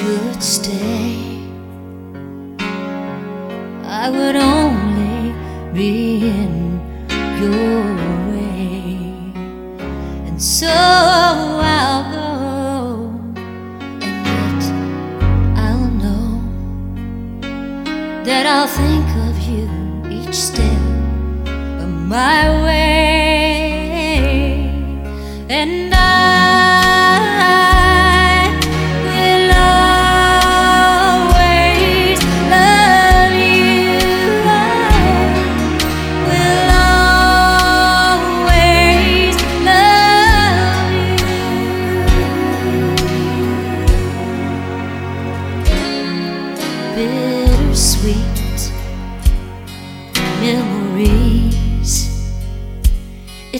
should stay, I would only be in your way. And so I'll go, and yet I'll know that I'll think of you each step of my way. And I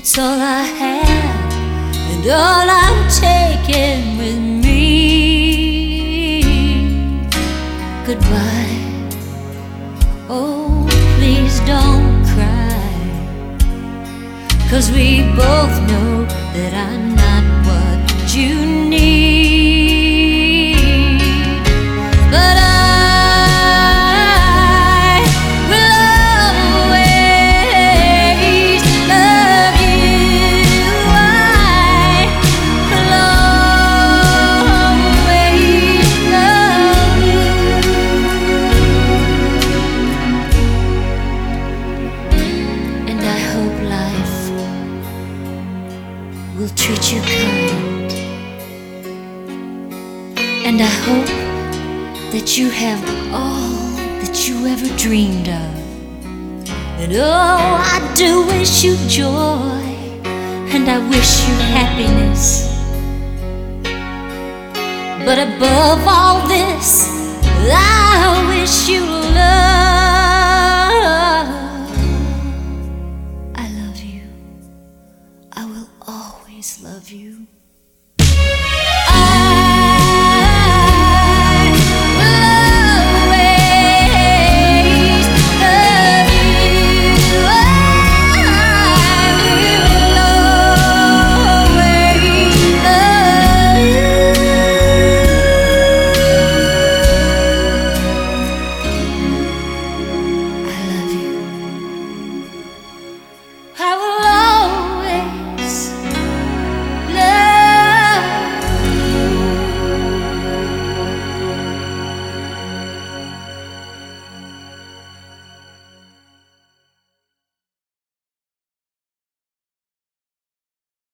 It's all I have and all I'm taking with me. Goodbye. Oh, please don't cry. Cause we both know that I'm not what you need. Will treat you kind. And I hope that you have all that you ever dreamed of. And oh, I do wish you joy, and I wish you happiness. But above all this, I wish you always love you.